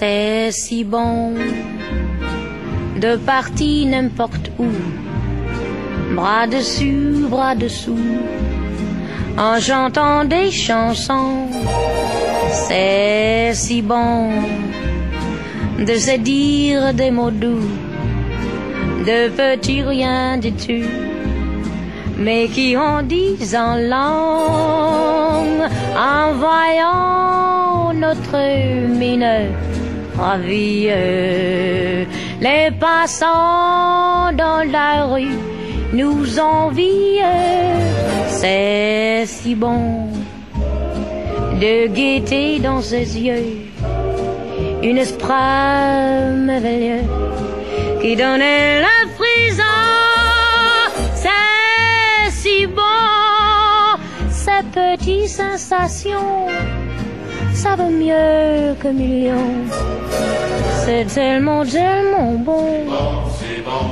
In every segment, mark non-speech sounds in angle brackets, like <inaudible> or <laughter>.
C'est si bon de partir n'importe où, bras dessus, bras dessous, en chantant des chansons. C'est si bon de se dire des mots doux, de petits rien du tout, mais qui en disent en langue, en voyant notre mine Les passants dans la rue nous envient, c'est si bon de gaieté dans ses yeux, une esprit merveilleux qui donnait la prison. C'est si bon, ces petites sensations, ça vaut mieux que millions. C'est tellement, tellement bon.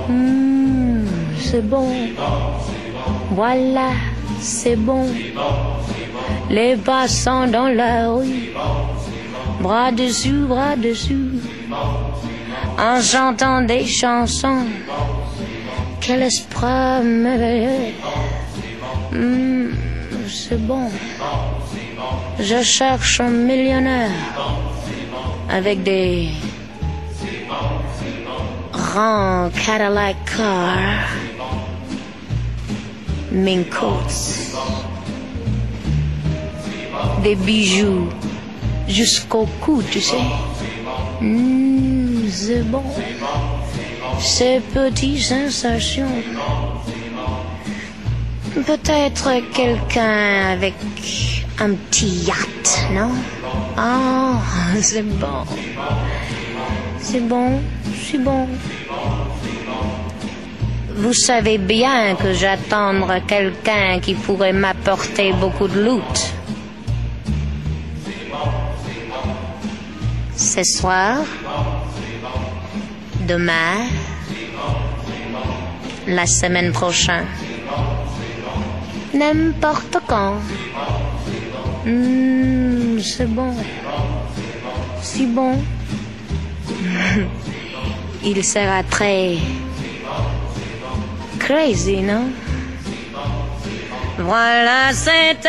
Mmh, c'est bon. Voilà, c'est bon. Les passants dans la rue, bras dessus, bras dessous, en chantant des chansons. Quel esprit merveilleux. Mmh, c'est bon. Je cherche un millionnaire avec des grands Cadillac cars, mink des bijoux jusqu'au cou, tu sais. Mmh, c'est bon. Ces petites sensations. Peut-être quelqu'un avec un petit yacht, non? Ah, <laughs> c'est bon. C'est bon, c'est bon. Vous savez bien que j'attends quelqu'un qui pourrait m'apporter beaucoup de loot. Ce soir, demain, la semaine prochaine, n'importe quand. Mmh, c'est bon. Si bon. <laughs> Il sera très crazy, non? Voilà, c'était